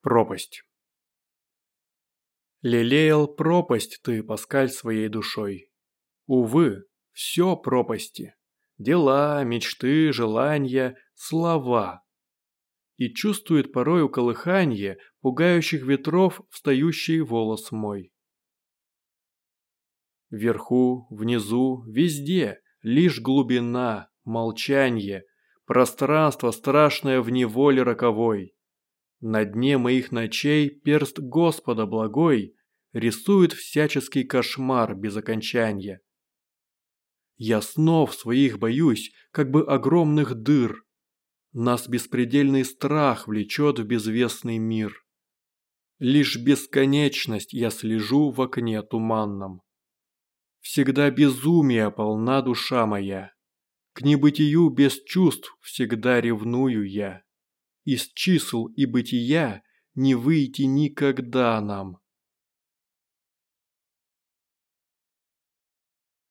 Пропасть. Лелеял пропасть ты, Паскаль, своей душой. Увы, все пропасти. Дела, мечты, желания, слова. И чувствует порою колыханье пугающих ветров встающий волос мой. Вверху, внизу, везде, лишь глубина, молчанье, пространство страшное в неволе роковой. На дне моих ночей перст Господа благой рисует всяческий кошмар без окончания. Я снов своих боюсь, как бы огромных дыр. Нас беспредельный страх влечет в безвестный мир. Лишь бесконечность я слежу в окне туманном. Всегда безумие полна душа моя. К небытию без чувств всегда ревную я из чисел и бытия не выйти никогда нам.